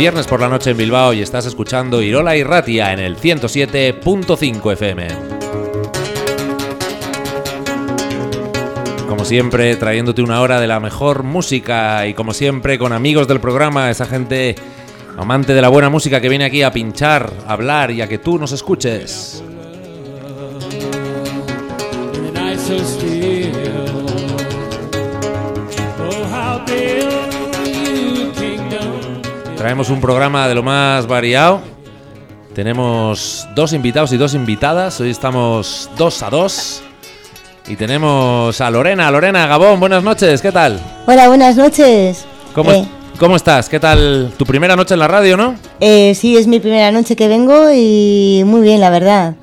viernes por la noche en Bilbao y estás escuchando Irola y Ratia en el 107.5 FM. Como siempre, trayéndote una hora de la mejor música y como siempre con amigos del programa, esa gente amante de la buena música que viene aquí a pinchar, a hablar y a que tú nos escuches. Traemos un programa de lo más variado. Tenemos dos invitados y dos invitadas. Hoy estamos dos a dos. Y tenemos a Lorena. Lorena Gabón, buenas noches. ¿Qué tal? Hola, buenas noches. ¿Cómo, eh. ¿Cómo estás? ¿Qué tal tu primera noche en la radio, no? Eh, sí, es mi primera noche que vengo y muy bien, la verdad.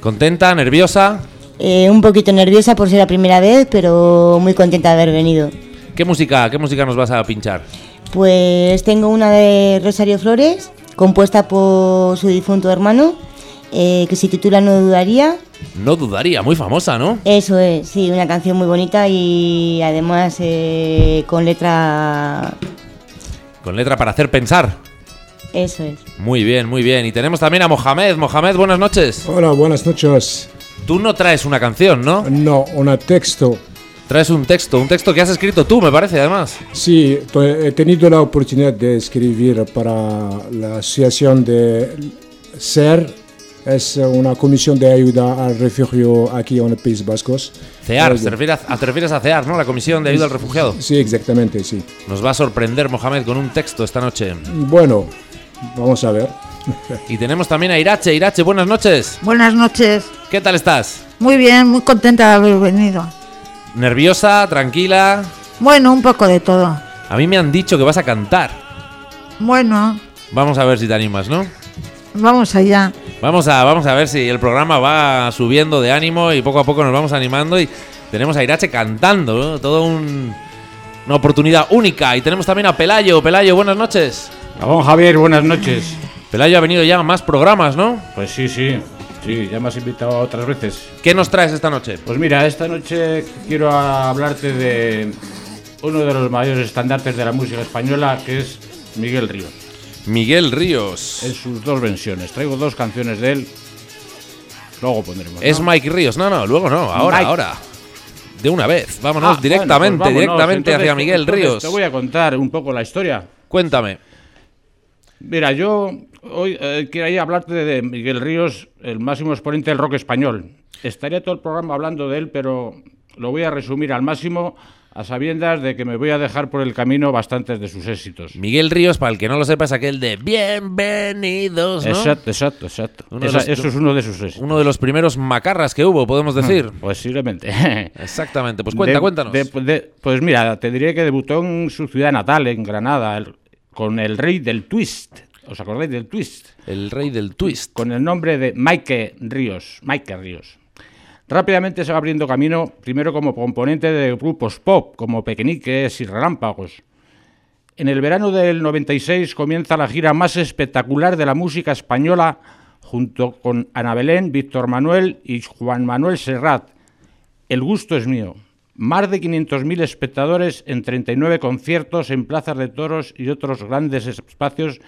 ¿Contenta? ¿Nerviosa? Eh, un poquito nerviosa por ser la primera vez, pero muy contenta de haber venido. ¿Qué música, qué música nos vas a pinchar? Pues tengo una de Rosario Flores, compuesta por su difunto hermano, eh, que se titula No dudaría. No dudaría, muy famosa, ¿no? Eso es, sí, una canción muy bonita y además eh, con letra... Con letra para hacer pensar. Eso es. Muy bien, muy bien. Y tenemos también a Mohamed. Mohamed, buenas noches. Hola, buenas noches. Tú no traes una canción, ¿no? No, un texto. Traes un texto, un texto que has escrito tú, me parece, además. Sí, he tenido la oportunidad de escribir para la Asociación de SER, es una comisión de ayuda al refugio aquí en los Países Vascos. CEAR, te refieres, a, te refieres a CEAR, ¿no? La Comisión de Ayuda al Refugiado. Sí, exactamente, sí. Nos va a sorprender Mohamed con un texto esta noche. Bueno, vamos a ver. Y tenemos también a Irache. Irache, buenas noches. Buenas noches. ¿Qué tal estás? Muy bien, muy contenta de haber venido. ¿Nerviosa? ¿Tranquila? Bueno, un poco de todo. A mí me han dicho que vas a cantar. Bueno. Vamos a ver si te animas, ¿no? Vamos allá. Vamos a, vamos a ver si el programa va subiendo de ánimo y poco a poco nos vamos animando y tenemos a Irache cantando, ¿no? Todo un, una oportunidad única. Y tenemos también a Pelayo. Pelayo, buenas noches. Gabón Javier, buenas noches. Pelayo ha venido ya a más programas, ¿no? Pues sí, sí. Sí, ya me has invitado otras veces. ¿Qué nos traes esta noche? Pues mira, esta noche quiero hablarte de uno de los mayores estandartes de la música española, que es Miguel Ríos. Miguel Ríos. En sus dos versiones. Traigo dos canciones de él. Luego pondremos. Es Mike Ríos. No, no, luego no. Ahora, ahora. De una vez. Vámonos ah, directamente, pues directamente hacia Miguel Ríos. Te voy a contar un poco la historia. Cuéntame. Mira, yo hoy eh, quería hablarte de Miguel Ríos, el máximo exponente del rock español. Estaría todo el programa hablando de él, pero lo voy a resumir al máximo a sabiendas de que me voy a dejar por el camino bastantes de sus éxitos. Miguel Ríos, para el que no lo sepa, es aquel de Bienvenidos, ¿no? Exacto, exacto, exacto. eso es uno de sus éxitos. Uno de los primeros macarras que hubo, podemos decir. Posiblemente. Exactamente, pues cuenta, cuéntanos. pues mira, te diré que debutó en su ciudad natal, en Granada, el, con el rey del twist. ¿Os acordáis del twist? El rey del twist. Con el nombre de Mike Ríos. Mike Ríos. Rápidamente se va abriendo camino, primero como componente de grupos pop, como Pequeñiques y Relámpagos. En el verano del 96 comienza la gira más espectacular de la música española, junto con Ana Belén, Víctor Manuel y Juan Manuel Serrat. El gusto es mío más de 500.000 espectadores en 39 conciertos en plazas de toros y otros grandes espacios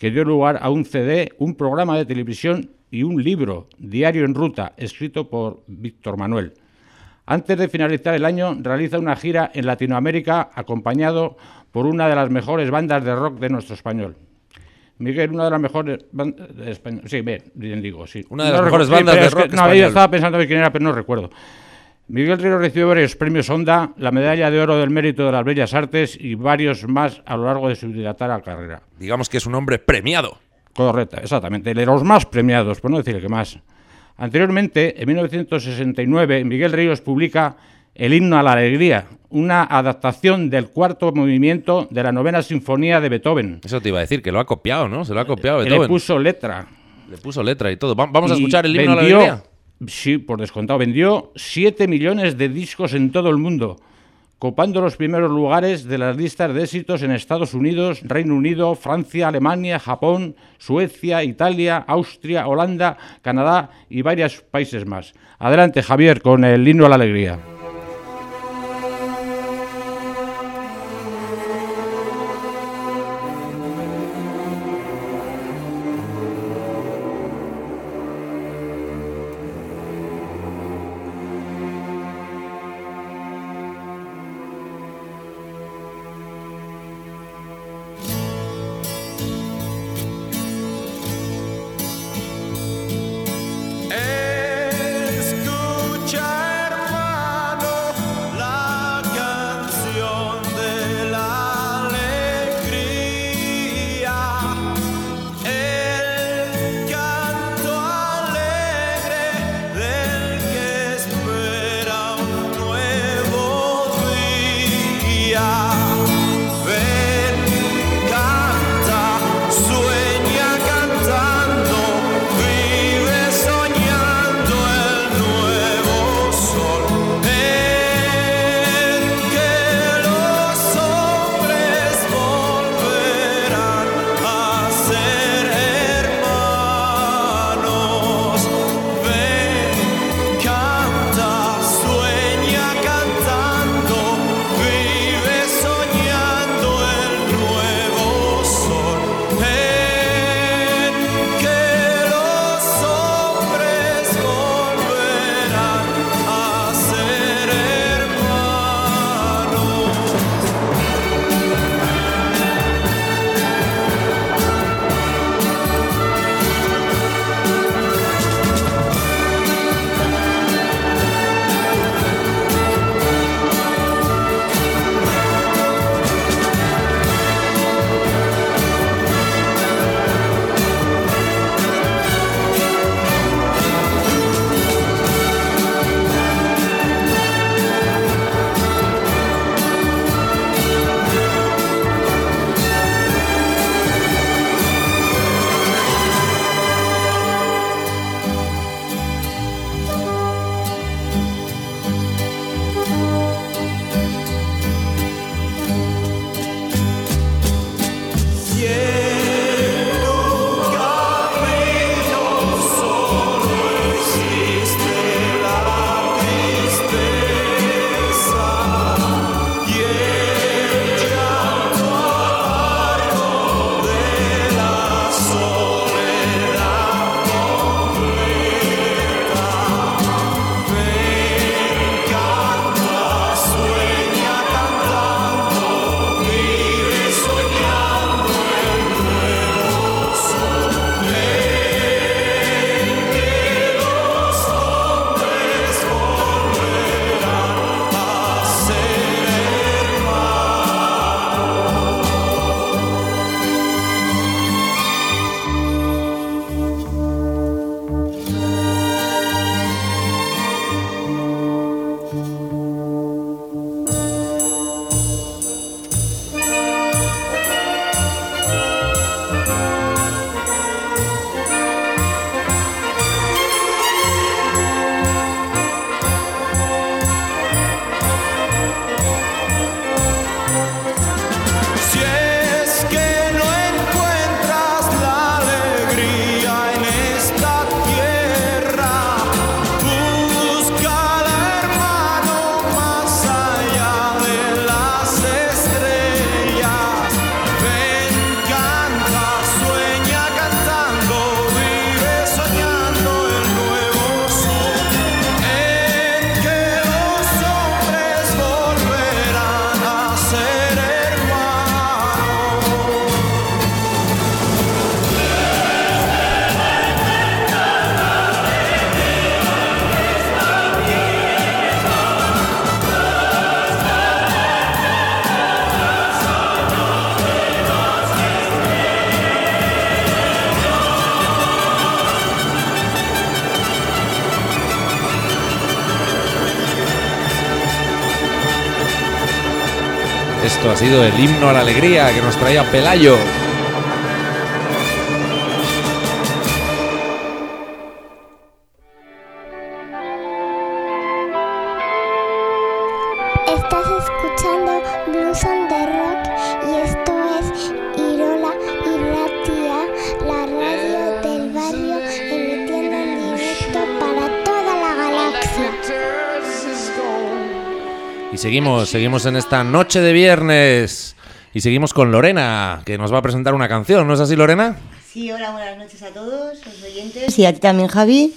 que dio lugar a un CD, un programa de televisión y un libro, Diario en Ruta, escrito por Víctor Manuel. Antes de finalizar el año, realiza una gira en Latinoamérica acompañado por una de las mejores bandas de rock de nuestro español. Miguel, una de las mejores bandas Sí, bien, digo, sí. Una de las mejores bandas de rock. no, yo estaba pensando quién era, pero no recuerdo. Miguel Ríos recibió varios premios Honda, la medalla de oro del mérito de las bellas artes y varios más a lo largo de su dilatada carrera. Digamos que es un hombre premiado. Correcto, exactamente, de los más premiados, por no decir que más. Anteriormente, en 1969, Miguel Ríos publica El himno a la alegría, una adaptación del cuarto movimiento de la novena sinfonía de Beethoven. Eso te iba a decir, que lo ha copiado, ¿no? Se lo ha copiado Beethoven. Le puso letra. Le puso letra y todo. Vamos a escuchar el himno a la alegría. Sí, por descontado. Vendió 7 millones de discos en todo el mundo, copando los primeros lugares de las listas de éxitos en Estados Unidos, Reino Unido, Francia, Alemania, Japón, Suecia, Italia, Austria, Holanda, Canadá y varios países más. Adelante, Javier, con el himno a la alegría. Esto ha sido el himno a la alegría que nos traía Pelayo. Seguimos, en esta noche de viernes. Y seguimos con Lorena, que nos va a presentar una canción, ¿no es así, Lorena? Sí, hola, buenas noches a todos los oyentes y a ti también, Javi.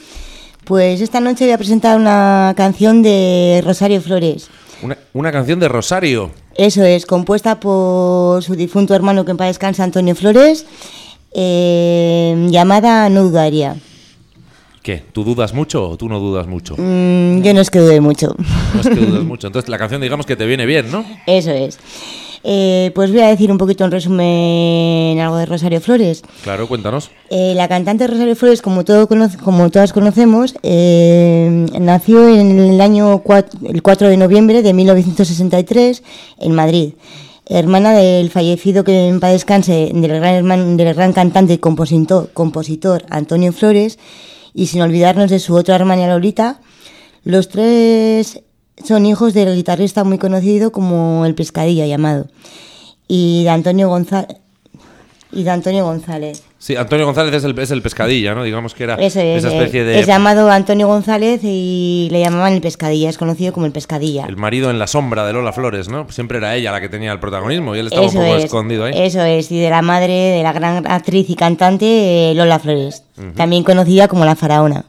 Pues esta noche voy a presentar una canción de Rosario Flores. Una, una canción de Rosario. Eso es, compuesta por su difunto hermano que en paz descansa, Antonio Flores, eh, llamada No Dudaría. ¿Qué? ¿Tú dudas mucho o tú no dudas mucho? Mm, yo no es que dude mucho. No es que dudas mucho. Entonces la canción digamos que te viene bien, ¿no? Eso es. Eh, pues voy a decir un poquito en resumen algo de Rosario Flores. Claro, cuéntanos. Eh, la cantante Rosario Flores, como, todo conoce- como todas conocemos, eh, nació en el año cua- el 4 de noviembre de 1963 en Madrid. Hermana del fallecido que en paz descanse del gran, hermano, del gran cantante y compositor, compositor Antonio Flores, y sin olvidarnos de su otra hermana Lolita. Los tres son hijos del guitarrista muy conocido como el Pescadilla llamado, y de Antonio. Y de Antonio González. Sí, Antonio González es el, es el pescadilla, ¿no? Digamos que era es, esa especie eh, de... es llamado Antonio González y le llamaban el Pescadilla, es conocido como el Pescadilla. El marido en la sombra de Lola Flores, ¿no? Siempre era ella la que tenía el protagonismo y él estaba un poco es, escondido ahí. Eso es, y de la madre de la gran actriz y cantante eh, Lola Flores, también conocida como la faraona.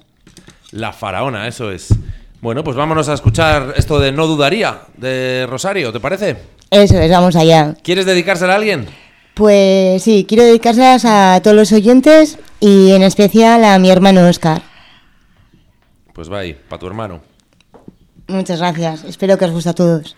La faraona, eso es. Bueno, pues vámonos a escuchar esto de No Dudaría, de Rosario, ¿te parece? Eso es, vamos allá. ¿Quieres dedicársela a alguien? Pues sí, quiero dedicárselas a todos los oyentes y en especial a mi hermano Oscar. Pues ahí, para tu hermano. Muchas gracias, espero que os guste a todos.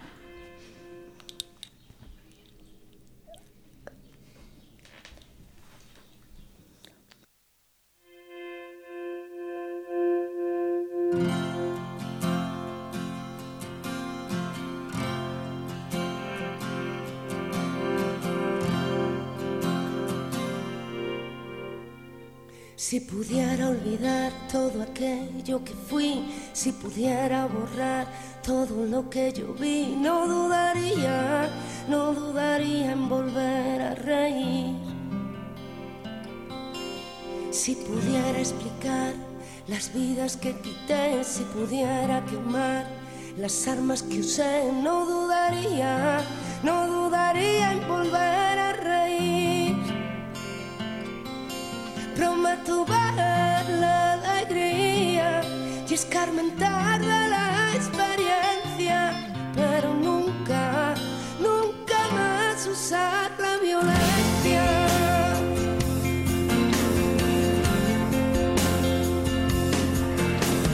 Si pudiera olvidar todo aquello que fui, si pudiera borrar todo lo que yo vi, no dudaría, no dudaría en volver a reír. Si pudiera explicar las vidas que quité, si pudiera quemar las armas que usé, no dudaría, no dudaría en volver a reír. Prometo ver la alegría y escarmentar la experiencia, pero nunca, nunca más usar la violencia.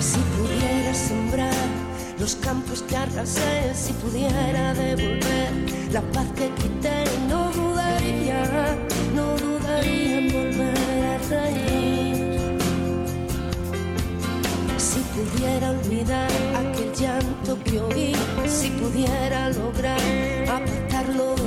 Si pudiera sembrar los campos que arrasé, si pudiera devolver la paz que quité, no pudiera olvidar aquel llanto que oí, si pudiera lograr apartarlo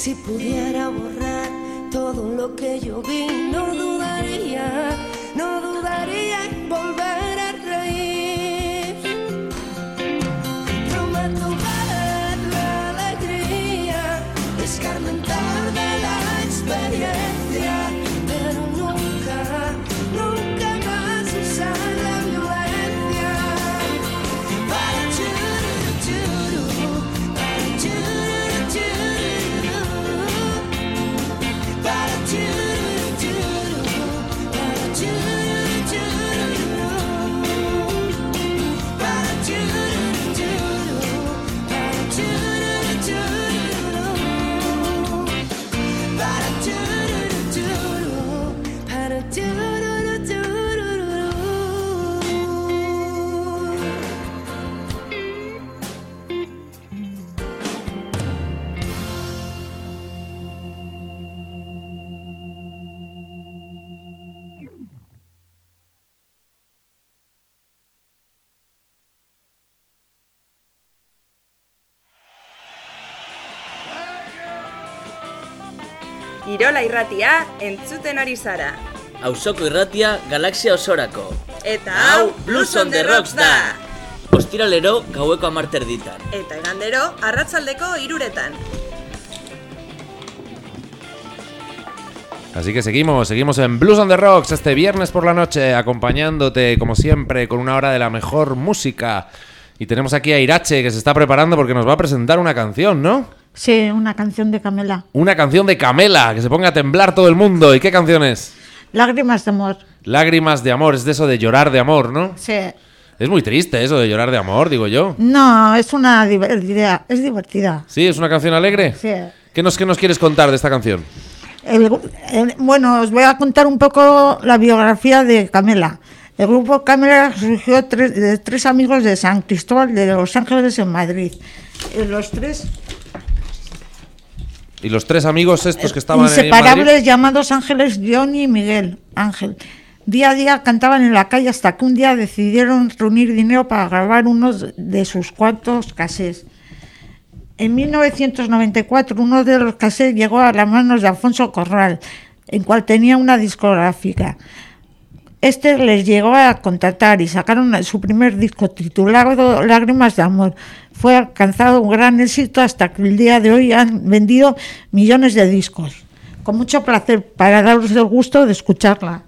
si pudiera borrar todo lo que yo vi, no dudaría, Irola irratia entzuten ari zara. Auzoko irratia galaxia osorako. Eta hau Blues on the Rocks da. Ostiralero gaueko amarter ditan. Eta igandero arratzaldeko iruretan. Así que seguimos, seguimos en Blues on the Rocks este viernes por la noche, acompañándote como siempre con una hora de la mejor música. Y tenemos aquí a Irache que se está preparando porque nos va a presentar una canción, ¿no? Sí, una canción de Camela. Una canción de Camela, que se ponga a temblar todo el mundo. ¿Y qué canción es? Lágrimas de amor. Lágrimas de amor, es de eso de llorar de amor, ¿no? Sí. Es muy triste eso de llorar de amor, digo yo. No, es una divertida. Es divertida. ¿Sí? ¿Es una canción alegre? Sí. ¿Qué nos, qué nos quieres contar de esta canción? El- el- bueno, os voy a contar un poco la biografía de Camela. El grupo Camela surgió tres- de tres amigos de San Cristóbal de Los Ángeles en Madrid. Los tres Y los tres amigos estos que estaban ahí en inseparables Madrid. llamados Ángeles, Johnny y Miguel Ángel. Día a día cantaban en la calle hasta que un día decidieron reunir dinero para grabar uno de sus cuantos casés. En 1994 uno de los casés llegó a las manos de Alfonso Corral, en cual tenía una discográfica. Este les llegó a contratar y sacaron su primer disco titulado Lágrimas de Amor. Fue alcanzado un gran éxito hasta que el día de hoy han vendido millones de discos. Con mucho placer para daros el gusto de escucharla.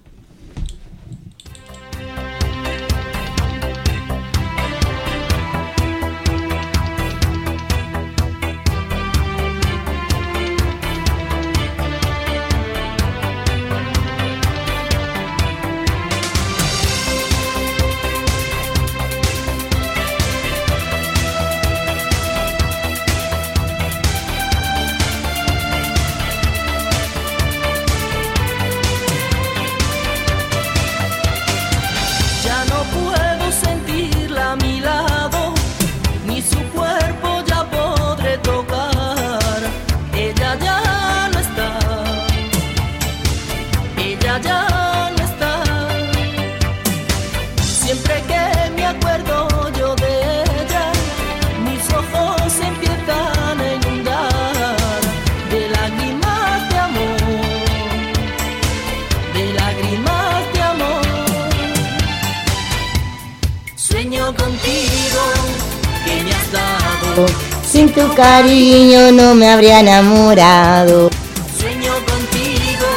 No me habría enamorado. Sueño contigo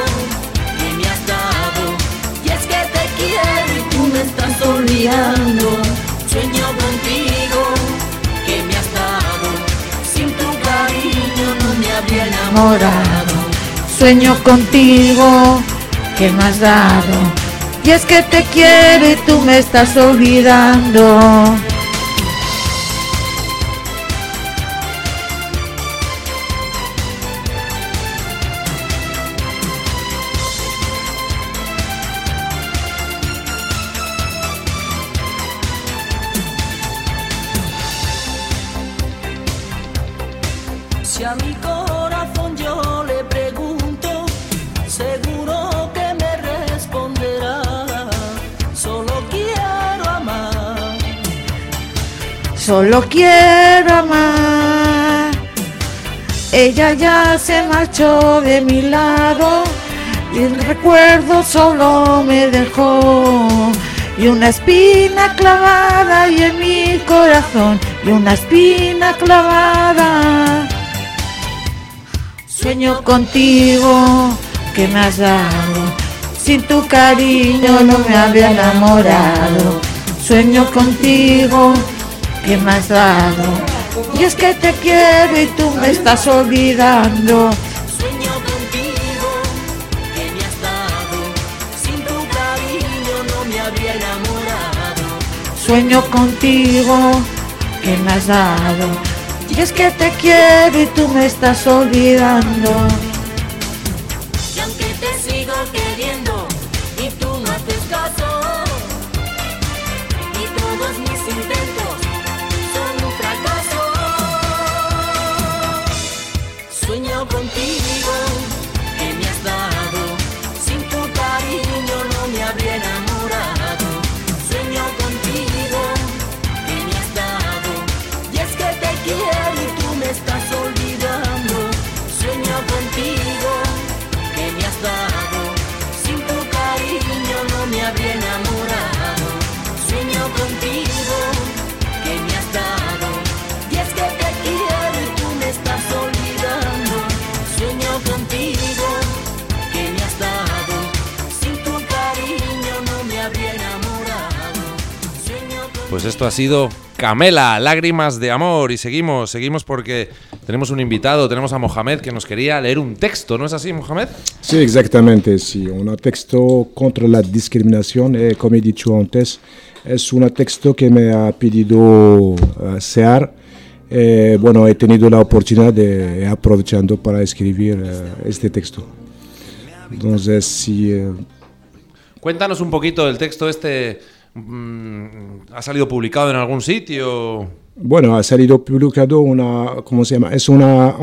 que me has dado. Y es que te quiero y tú me estás olvidando. Sueño contigo que me has dado. Sin tu cariño no me habría enamorado. Sueño contigo, que me has dado. Y es que te quiero y tú me estás olvidando. Solo quiero amar. Ella ya se marchó de mi lado y el recuerdo solo me dejó. Y una espina clavada y en mi corazón, y una espina clavada. Sueño contigo que me has dado, sin tu cariño no me había enamorado. Sueño contigo que me has dado, y es que te quiero y tú me estás olvidando. Sueño contigo que me has dado, sin tu cariño no me habría enamorado. Sueño contigo que me has dado, y es que te quiero y tú me estás olvidando. Esto ha sido Camela, lágrimas de amor. Y seguimos, seguimos porque tenemos un invitado, tenemos a Mohamed que nos quería leer un texto, ¿no es así, Mohamed? Sí, exactamente, sí. Un texto contra la discriminación, y como he dicho antes, es un texto que me ha pedido eh, Sear. Eh, bueno, he tenido la oportunidad de aprovechando para escribir eh, este texto. Entonces, sí, eh, Cuéntanos un poquito del texto este. Mm, ¿Ha salido publicado en algún sitio? Bueno, ha salido publicado una, ¿cómo se llama? Es una,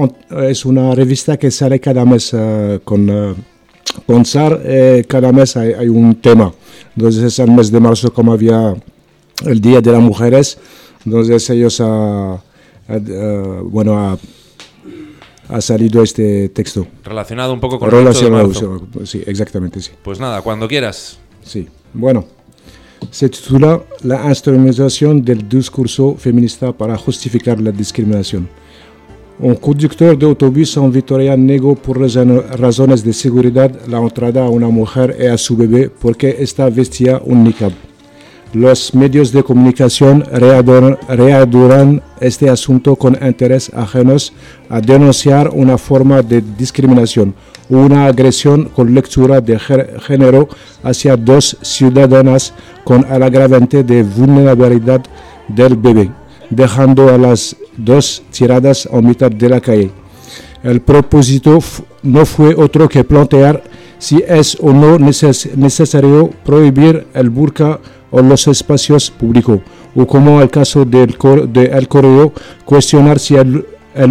es una revista que sale cada mes eh, con, eh, cada mes hay, hay un tema. Entonces es el mes de marzo como había el Día de las Mujeres. Entonces ellos, ha, ha- eh, bueno, ha, ha salido este texto. Relacionado un poco con el 8 de Relacionado, marzo. sí, exactamente, sí. Pues nada, cuando quieras. Sí, bueno. Se titula La instrumentalización del discurso feminista para justificar la discriminación. Un conductor de autobús en Vitoria negó por razon- razones de seguridad la entrada a una mujer y a su bebé porque esta vestía un niqab. Los medios de comunicación readoran este asunto con interés ajenos a denunciar una forma de discriminación, una agresión con lectura de gé- género hacia dos ciudadanas con el agravante de vulnerabilidad del bebé, dejando a las dos tiradas a mitad de la calle. El propósito no fue otro que plantear si es o no neces- necesario prohibir el burka o los espacios públicos, o como el caso del de El Correo, cuestionar si el,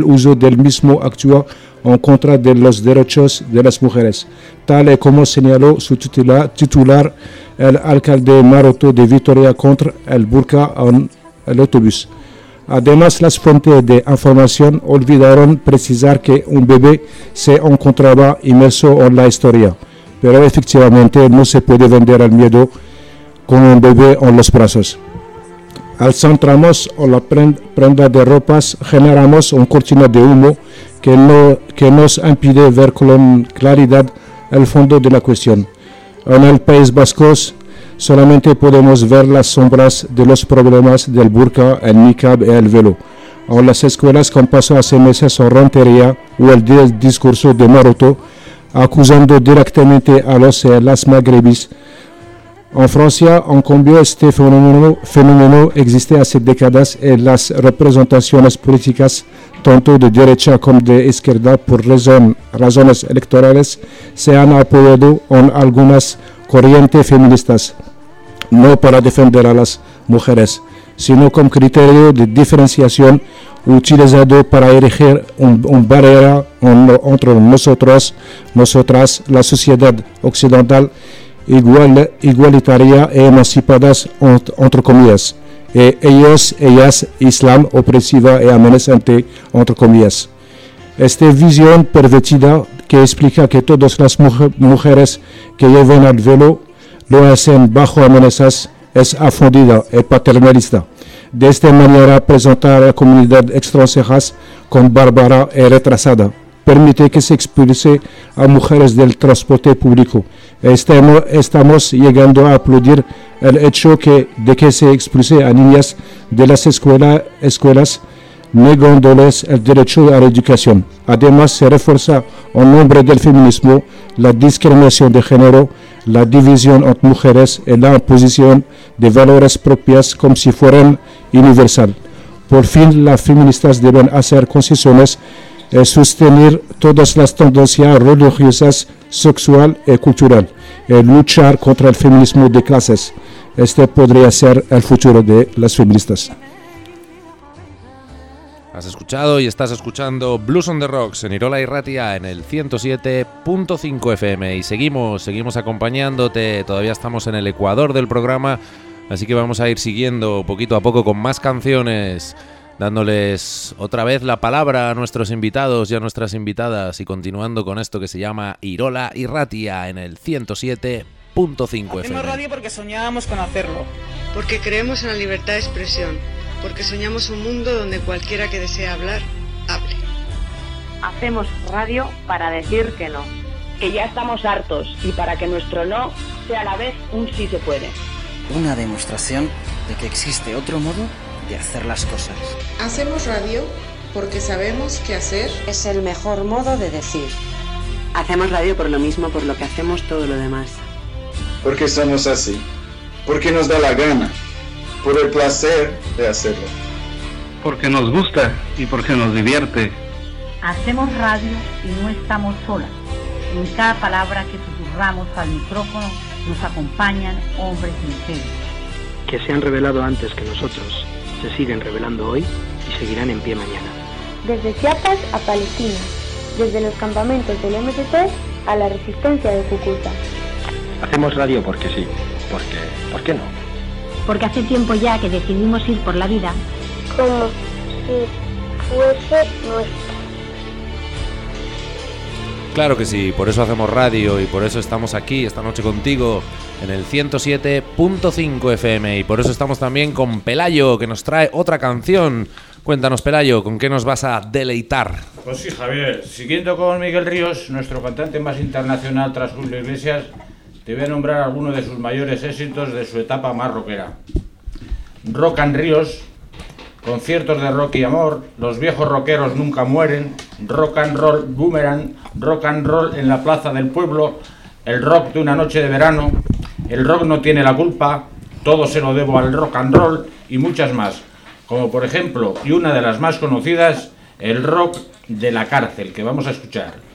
uso del mismo actúa en contra de los derechos de las mujeres, tal y como señaló su titula- titular, el alcalde Maroto de Vitoria contra el burka en el autobús. Además, las fuentes de información olvidaron precisar que un bebé se encontraba inmerso en la historia, pero efectivamente no se puede vender el miedo con un bebé en los brazos. Al centrarnos en la pren- prenda de ropas, generamos un cortina de humo que, no, que nos impide ver con claridad el fondo de la cuestión. En el País Vasco solamente podemos ver las sombras de los problemas del burka, el niqab y el velo. En las escuelas, como pasó hace meses en Rentería, o el di- discurso de Maroto, acusando directamente a los y las magrebis en Francia, en cambio, este fenómeno, fenómeno existe hace décadas y las representaciones políticas, tanto de derecha como de izquierda, por razones electorales, se han apoyado en algunas corrientes feministas, no para defender a las mujeres, sino como criterio de diferenciación utilizado para erigir un, un barrera en- entre nosotros, nosotras, la sociedad occidental, igual, igualitaria e emancipadas, ent- entre comillas, y ellos, ellas, Islam opresiva y amenazante, entre comillas. Esta visión pervertida que explica que todas las mujer- mujeres que llevan al velo lo hacen bajo amenazas es afundida y paternalista. De esta manera presenta a la comunidad extranjeras como bárbara y retrasada. Permite que se expulse a mujeres del transporte público. Estamos, llegando a aplaudir el hecho de que se expulse a niñas de las escuela- escuelas negándoles el derecho a la educación. Además, se refuerza en nombre del feminismo la discriminación de género, la división entre mujeres y la imposición de valores propias como si fueran universal. Por fin, las feministas deben hacer concesiones y sostener todas las tendencias religiosas, sexual y cultural, y luchar contra el feminismo de clases. Este podría ser el futuro de las feministas. Has escuchado y estás escuchando Blues on the Rocks en Irola y Ratia en el 107.5 FM y seguimos, seguimos acompañándote, todavía estamos en el ecuador del programa, así que vamos a ir siguiendo poquito a poco con más canciones, dándoles otra vez la palabra a nuestros invitados y a nuestras invitadas y continuando con esto que se llama Irola y Ratia en el 107.5 Hacemos FM. radio porque soñábamos con hacerlo. Porque creemos en la libertad de expresión, porque soñamos un mundo donde cualquiera que desee hablar, hable. Hacemos radio para decir que no. Que ya estamos hartos y para que nuestro no sea a la vez un sí se puede. Una demostración de que existe otro modo de hacer las cosas. Hacemos radio porque sabemos que hacer Es el mejor modo de decir. Hacemos radio por lo mismo por lo que hacemos todo lo demás. Porque somos así. Porque nos da la gana. Por el placer de hacerlo. Porque nos gusta y porque nos divierte. Hacemos radio y no estamos solas. En cada palabra que susurramos al micrófono nos acompañan hombres y mujeres. que se han revelado antes que nosotros, se siguen revelando hoy y seguirán en pie mañana. Desde Chiapas a Palestina, desde los campamentos del MST a la resistencia de Cúcuta. Hacemos radio porque sí, porque, ¿por qué no? Porque hace tiempo ya que decidimos ir por la vida Como si fuese nuestra. Claro que sí, por eso hacemos radio y por eso estamos aquí esta noche contigo en el 107.5 FM y por eso estamos también con Pelayo que nos trae otra canción. Cuéntanos Pelayo, ¿con qué nos vas a deleitar? Pues sí, Javier. Siguiendo con Miguel Ríos, nuestro cantante más internacional tras Julio Iglesias, te voy a nombrar algunos de sus mayores éxitos de su etapa más rockera. Rock and Ríos, conciertos de rock y amor, los viejos rockeros nunca mueren, rock and roll boomerang, rock and roll en la plaza del pueblo, el rock de una noche de verano, el rock no tiene la culpa, todo se lo debo al rock and roll y muchas más. Como por ejemplo, y una de las más conocidas, el rock de la cárcel, que vamos a escuchar.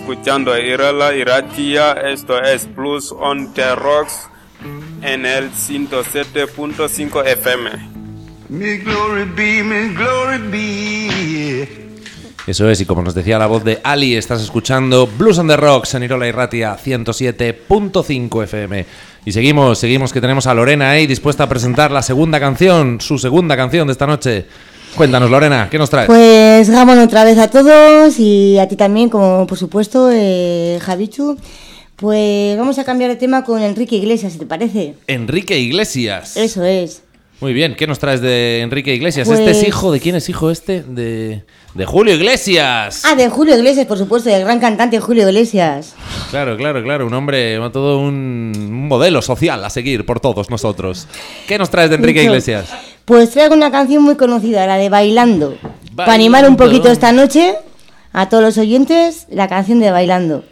Escuchando Irala Iratia, esto es Plus on the Rocks en el 107.5 FM. Mi glory be, mi glory be. Eso es, y como nos decía la voz de Ali, estás escuchando Blues on the Rocks en Irola y Ratia 107.5 FM. Y seguimos, seguimos que tenemos a Lorena ahí dispuesta a presentar la segunda canción, su segunda canción de esta noche. Cuéntanos, Lorena, ¿qué nos traes? Pues Gamon otra vez a todos y a ti también, como por supuesto, eh, Javichu. Pues vamos a cambiar de tema con Enrique Iglesias, si te parece. Enrique Iglesias. Eso es. Muy bien, ¿qué nos traes de Enrique Iglesias? Pues- ¿Este es hijo de quién es hijo este? De, de Julio Iglesias. Ah, de Julio Iglesias, por supuesto, del gran cantante Julio Iglesias. Claro, claro, claro, un hombre, todo un, un modelo social a seguir por todos nosotros. ¿Qué nos traes de Enrique Mucho. Iglesias? Pues traigo una canción muy conocida, la de Bailando. Para animar un poquito esta noche a todos los oyentes, la canción de Bailando.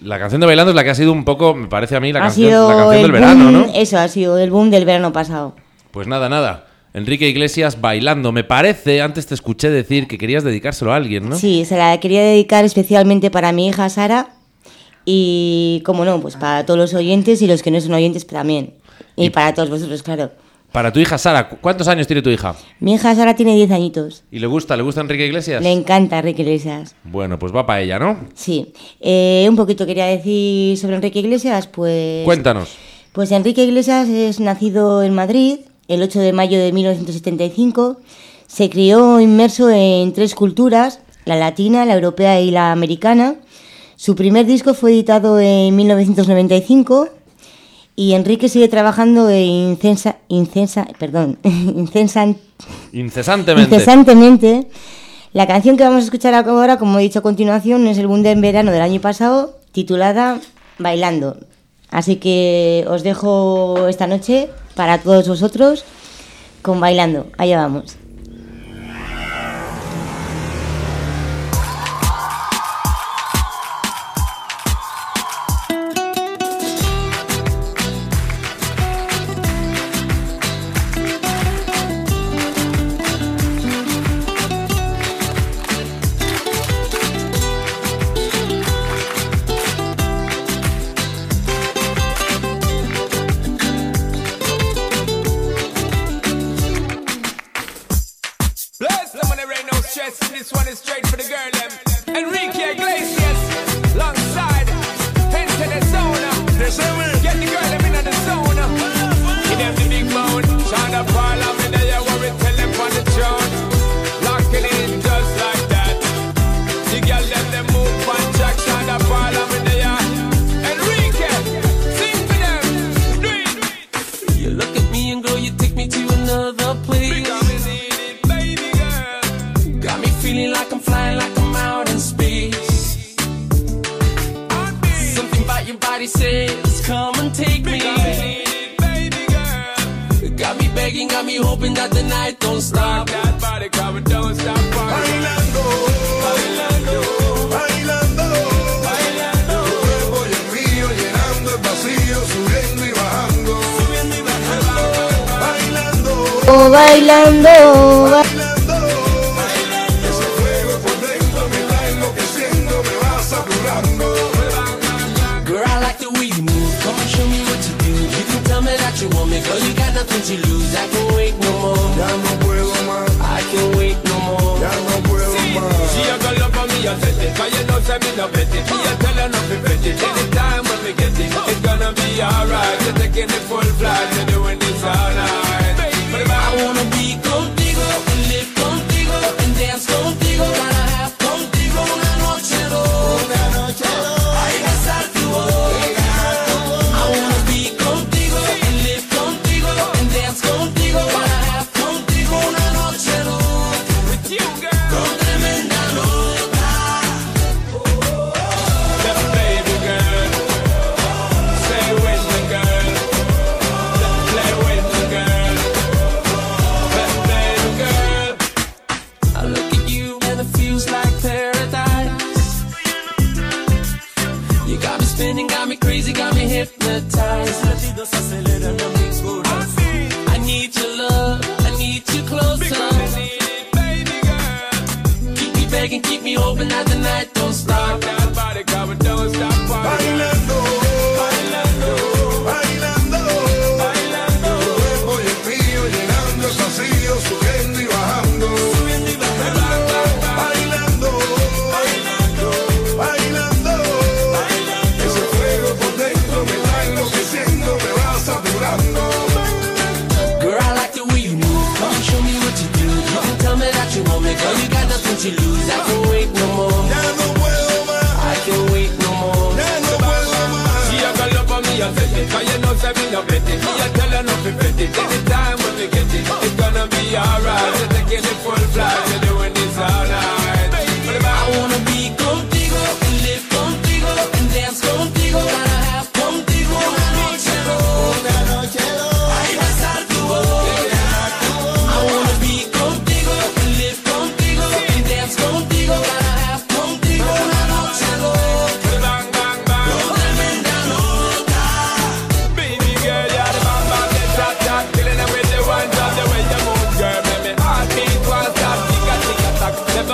La canción de Bailando es la que ha sido un poco, me parece a mí, la, ha canción, sido la canción el del verano, ¿no? Eso, ha sido el boom del verano pasado. Pues nada, nada. Enrique Iglesias bailando. Me parece, antes te escuché decir que querías dedicárselo a alguien, ¿no? Sí, se la quería dedicar especialmente para mi hija Sara y, como no, pues para todos los oyentes y los que no son oyentes también. Y, para todos vosotros, claro. Para tu hija Sara, ¿cu- ¿cuántos años tiene tu hija? Mi hija Sara tiene 10 añitos. ¿Y le gusta? ¿Le gusta Enrique Iglesias? Le encanta Enrique Iglesias. Bueno, pues va para ella, ¿no? Sí. Eh, un poquito quería decir sobre Enrique Iglesias, pues... Cuéntanos. Pues Enrique Iglesias es nacido en Madrid el 8 de mayo de 1975. Se crió inmerso en tres culturas, la latina, la europea y la americana. Su primer disco fue editado en 1995 y Enrique sigue trabajando en incensa, incensa, perdón, incensan- Incesantemente. incesantemente. La canción que vamos a escuchar ahora, como he dicho a continuación, es el boom en verano del año pasado, titulada Bailando. Así que os dejo esta noche para todos vosotros con Bailando. Allá vamos.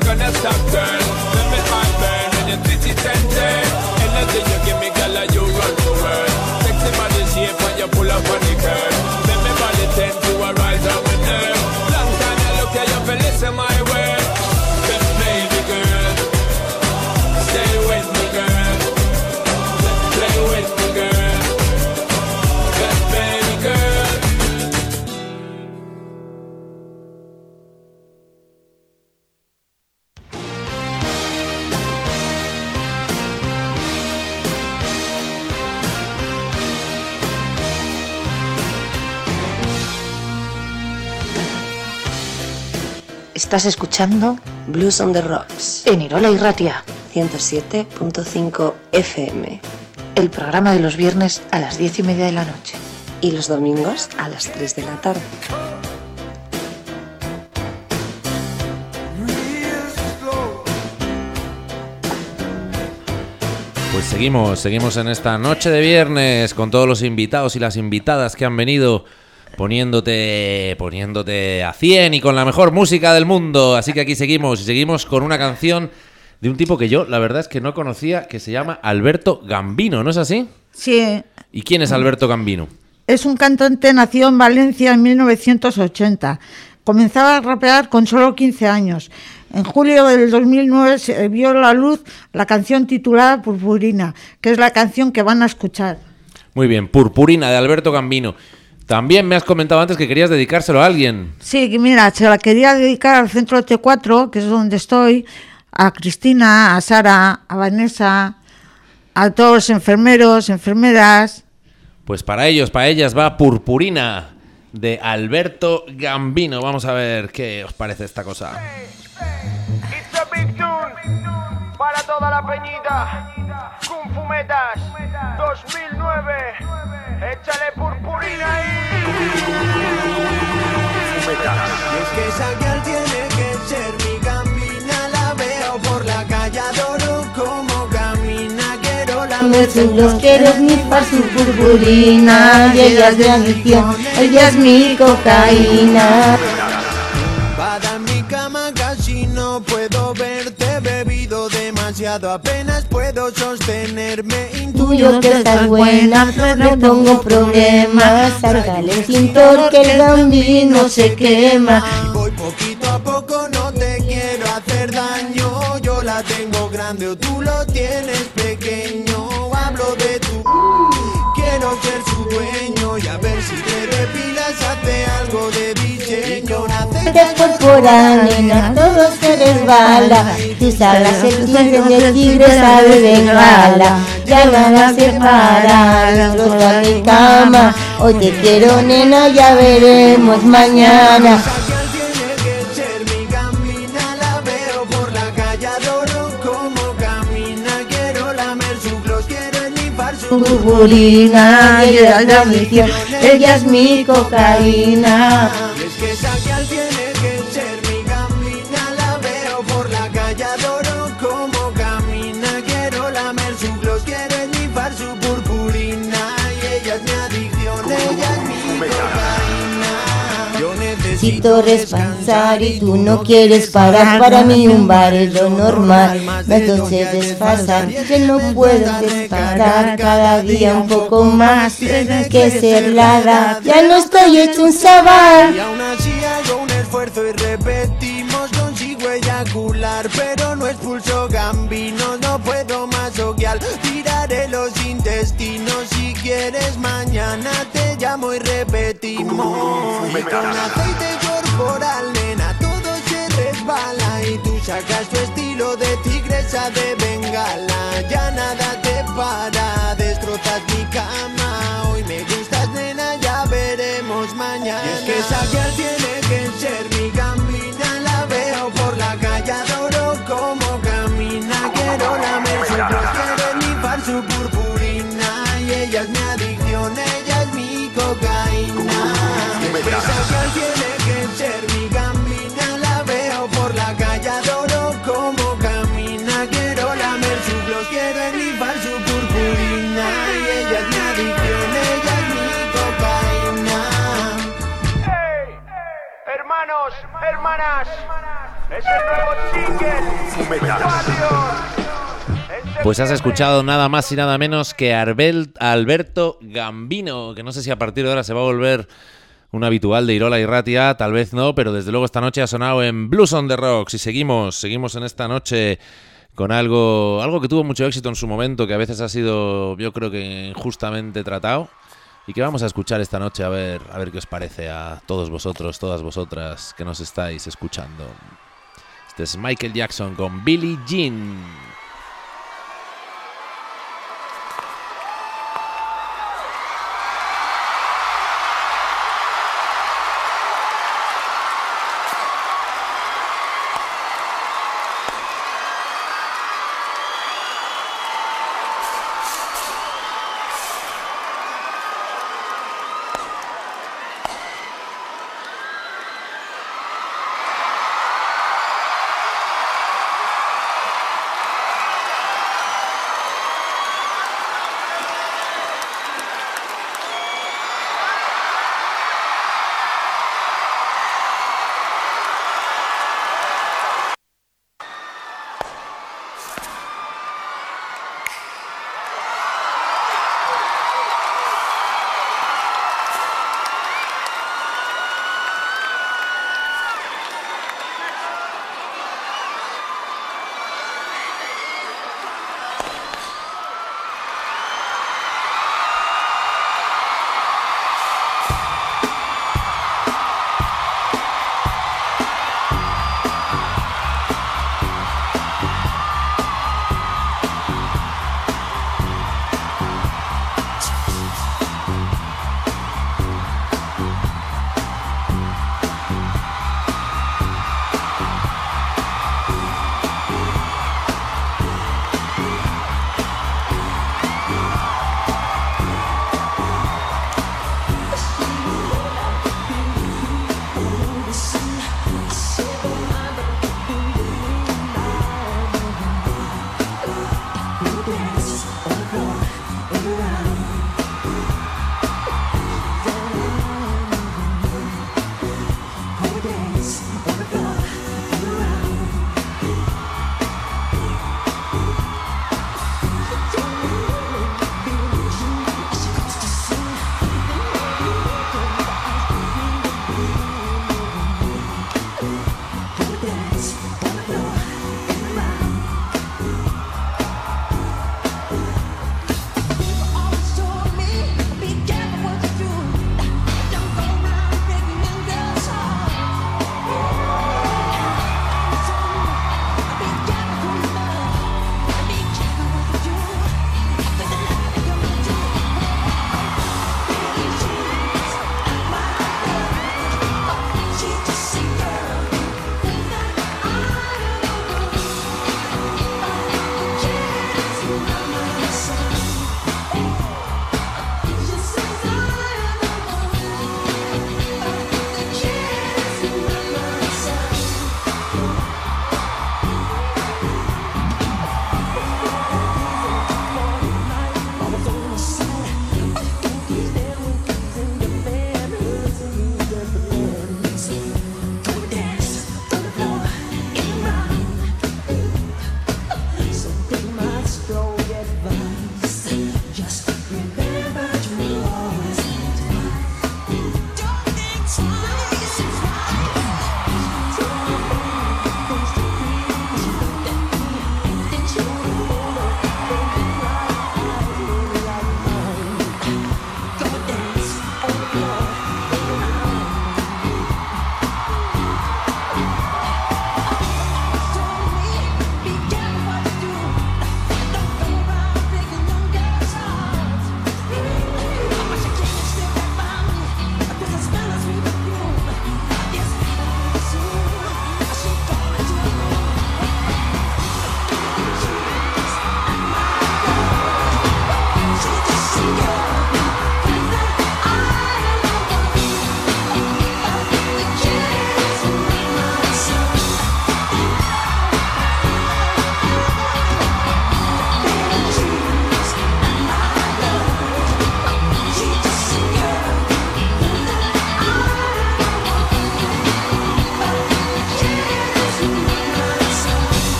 Gonna stop, girl Estás escuchando Blues on the Rocks en Irola y Ratia, 107.5 FM el programa de los viernes a las diez y media de la noche. y los domingos a las 3 de la tarde. Pues seguimos, seguimos en esta noche de viernes con todos los invitados y las invitadas que han venido poniéndote, poniéndote a 100 y con la mejor música del mundo. Así que aquí seguimos y seguimos con una canción de un tipo que yo, la verdad es que no conocía, que se llama Alberto Gambino, ¿no es así? Sí, ¿Y quién es Alberto Gambino? es un cantante nacido en Valencia en 1980. Comenzaba a rapear con solo 15 años. En julio del 2009 se vio la luz la canción titulada Purpurina, que es la canción que van a escuchar. Muy bien, Purpurina de Alberto Gambino. También me has comentado antes que querías dedicárselo a alguien. Sí, que mira, se la quería dedicar al centro T4, que es donde estoy, a Cristina, a Sara, a Vanessa, a todos los enfermeros, enfermeras. Pues para ellos, para ellas va Purpurina de Alberto Gambino. Vamos a ver qué os parece esta cosa. It's a big tune para toda la peñita. Kung Fu Metas 2009. Échale purpurina ahí. Y es que esa girl tiene que ser mi gambina La veo por la calle, adoro como camina Quiero la Los quiero es mi su purpurina y ella es mi adicción, ella es mi cocaína. Demasiado apenas puedo sostenerme Tuyo que estás buena, no pongo problemas, sárgale el cintor que el gambino se quema. Voy poquito a poco, no te quiero hacer daño Yo la la tengo grande o tú lo tienes pequeño. Hablo de tu quiero ser su dueño y a ver si te depilas, hace algo de diseño. Te corporal, nena, todo se resbala. Tú sabes el tigre y el tigre sabe de gala. Ya nada separa, los a mi cama. Hoy te quiero, nena, ya veremos mañana. Purpurina, ella es la adicción, ella es mi cocaína. Y es que Necesito descansar y tú no quieres parar. Para mí un bar es lo normal. Me hace desfasar. Yo no puedo desparar cada día un poco más. Tienes que ser la edad. Ya no estoy hecho un sabal. Y aún así hago un esfuerzo y repetimos Consigo eyacular, pero no expulso gambinos No puedo más oguial, tiraré los intestinos quieres mañana te llamo y repetimos. Y con aceite corporal, nena, todo se resbala Y tú sacas tu estilo de tigresa de bengala. Ya nada te para, destrozas mi cama. Hoy me gustas, nena, ya veremos mañana. Y es que Pues has escuchado nada más y nada menos que Arbel- Alberto Gambino, que no sé si a partir de ahora se va a volver un habitual de Irola y Ratia, tal vez no, pero desde luego esta noche ha sonado en Blues on the Rocks y seguimos, seguimos en esta noche con algo, algo que tuvo mucho éxito en su momento, que a veces ha sido, yo creo que injustamente tratado y que vamos a escuchar esta noche a ver, a ver qué os parece a todos vosotros, todas vosotras que nos estáis escuchando. Este es Michael Jackson con Billie Jean.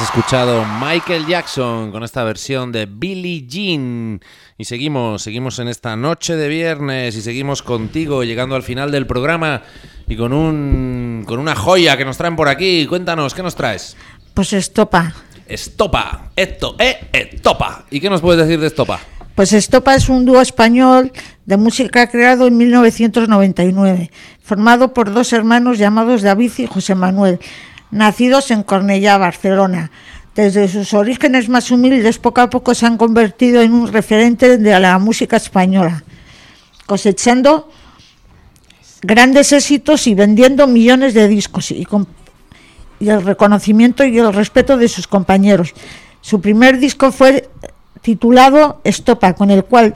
Escuchado Michael Jackson con esta versión de Billie Jean. Y seguimos, seguimos en esta noche de viernes y seguimos contigo llegando al final del programa y con un con una joya que nos traen por aquí. Cuéntanos, ¿qué nos traes? Pues Estopa. Estopa, esto, eh, estopa. ¿Y qué nos puedes decir de Estopa? Pues Estopa es un dúo español de música creado en 1999, formado por dos hermanos llamados David y José Manuel, nacidos en Cornellá, Barcelona. Desde sus orígenes más humildes, poco a poco se han convertido en un referente de la música española, cosechando grandes éxitos y vendiendo millones de discos y, y el reconocimiento y el respeto de sus compañeros. Su primer disco fue titulado Estopa, con el cual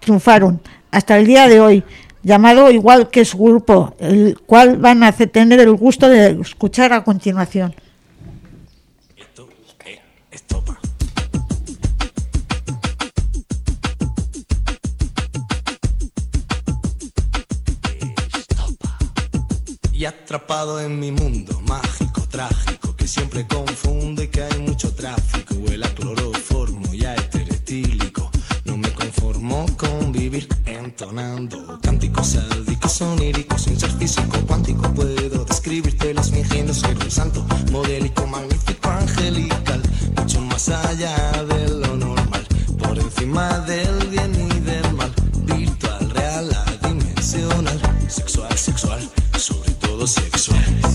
triunfaron hasta el día de hoy, llamado igual que su grupo, el cual van a tener el gusto de escuchar a continuación. Y atrapado en mi mundo mágico, trágico, que siempre confundo y que hay mucho tráfico. Huele a cloroformo entonando cánticos sádicos, soníricos, físico cuántico. Puedo describírtelos fingiendo ser un santo, modélico, magnífico, angelical. Mucho más allá de lo normal, por encima del bien y del mal. Virtual, real, adimensional, sexual, sexual, sobre todo sexual.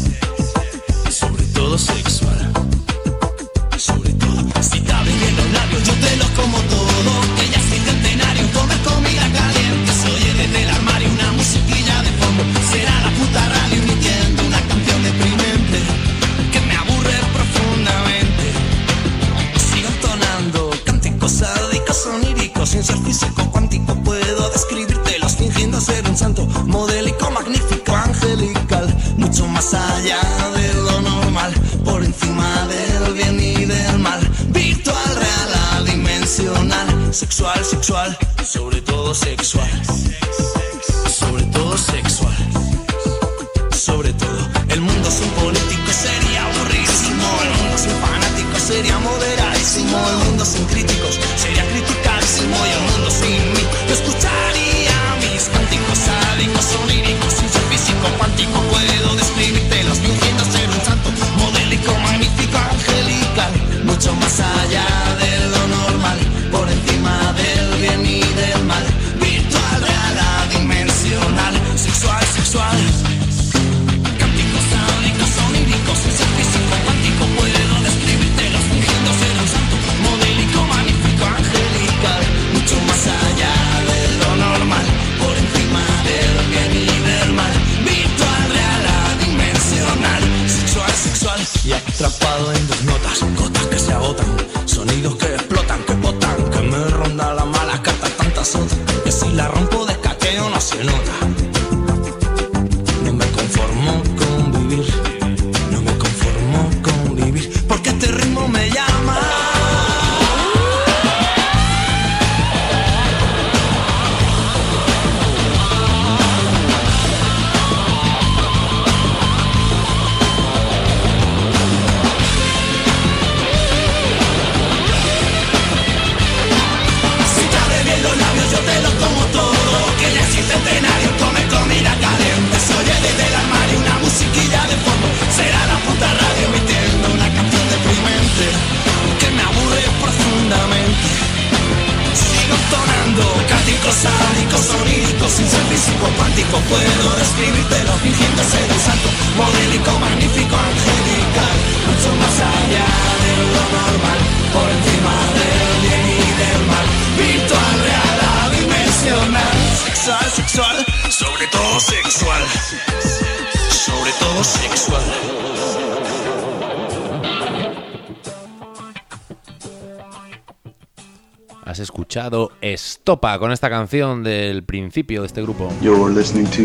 Escuchado Estopa con esta canción del principio de este grupo. You're listening to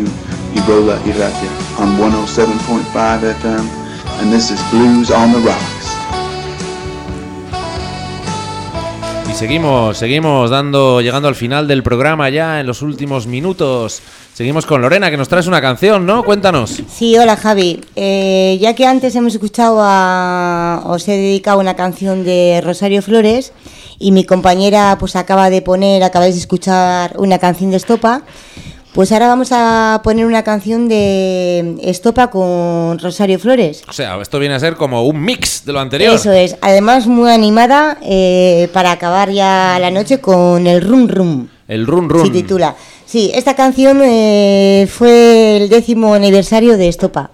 Ebola Iratia on 107.5 FM, and this is Blues on the Rocks. Y seguimos, seguimos dando, llegando al final del programa ya en los últimos minutos. Seguimos con Lorena, que nos traes una canción, ¿no? Cuéntanos. Sí, hola Javi. Eh, ya que antes hemos escuchado a... os he dedicado una canción de Rosario Flores y mi compañera pues acaba de poner, acabáis de escuchar una canción de Estopa, pues ahora vamos a poner una canción de Estopa con Rosario Flores. O sea, esto viene a ser como un mix de lo anterior. Eso es, además muy animada eh, para acabar ya la noche con el Rum Rum. El Run Run. Se titula. Sí, esta canción eh, fue el décimo aniversario de Estopa.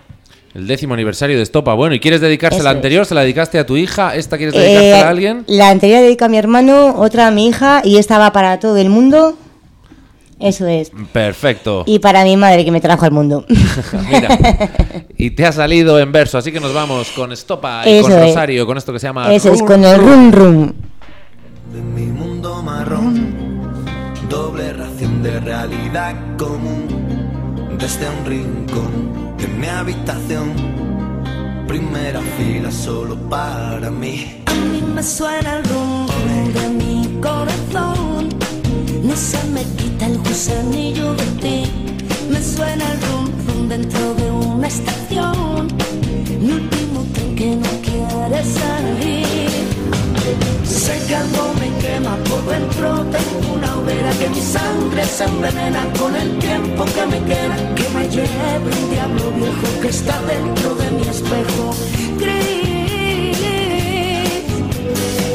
El décimo aniversario de Estopa. Bueno, ¿y quieres dedicarse Eso la es. anterior? ¿Se la dedicaste a tu hija? ¿Esta quieres Eh, a alguien? La anterior dedica a mi hermano, otra a mi hija y esta va para todo el mundo. Eso es. Perfecto. Y para mi madre que me trajo al mundo. Mira. Y te ha salido en verso, así que nos vamos con Estopa y Eso con es. Rosario, con esto que se llama. Eso es, con el rum rum. De realidad común, desde un rincón de mi habitación, primera fila solo para mí. A mí me suena el rum rum de mi corazón. No se me quita el gusanillo de ti. Me suena el rum rum dentro de una estación. Mi último tren que no quiere salir. Algo me quema por dentro. Tengo una hoguera que mi sangre se envenena con el tiempo que me queda. Que me lleve un diablo viejo que está dentro de mi espejo.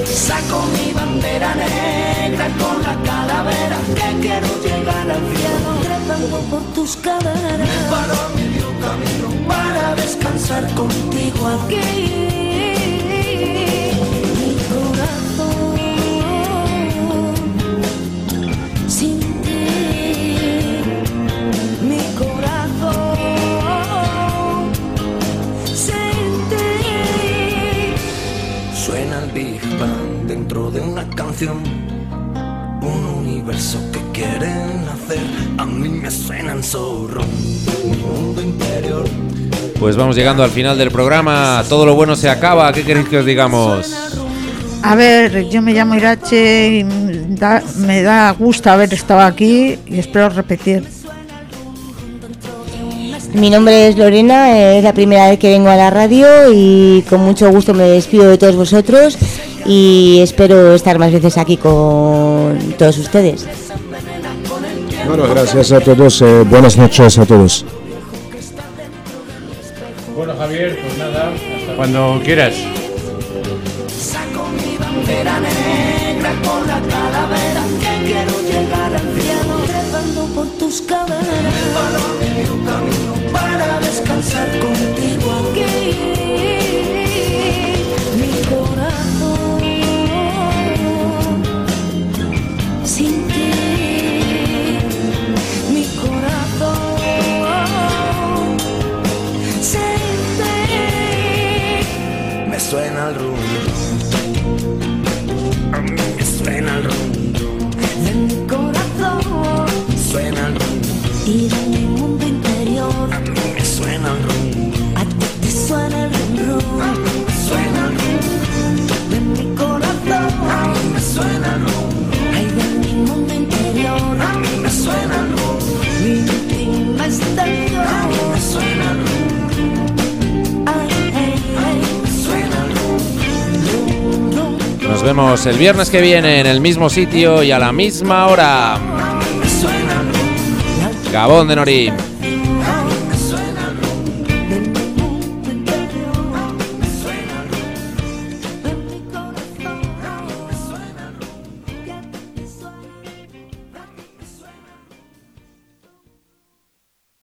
Saco mi bandera negra con la calavera que quiero llegar al cielo trepando por tus caderas. Me paro a medio camino para descansar contigo aquí. Dentro de una canción, un universo que quieren hacer. A mí me suenan zorro, mi mundo interior. Pues vamos llegando al final del programa. Todo lo bueno se acaba. ¿Qué queréis que os digamos? A ver, yo me llamo Irache y me da, me da gusto haber estado aquí y espero repetir. Mi nombre es Lorena, es la primera vez que vengo a la radio y con mucho gusto me despido de todos vosotros y espero estar más veces aquí con todos ustedes. Bueno, gracias a todos. eh, buenas noches a todos. Bueno, Javier, pues nada, hasta cuando quieras. Saco mi bandera negra con la calavera que quiero llegar al cielo por tus caderas. Vemos el viernes que viene en el mismo sitio y a la misma hora. Gabón de Norí.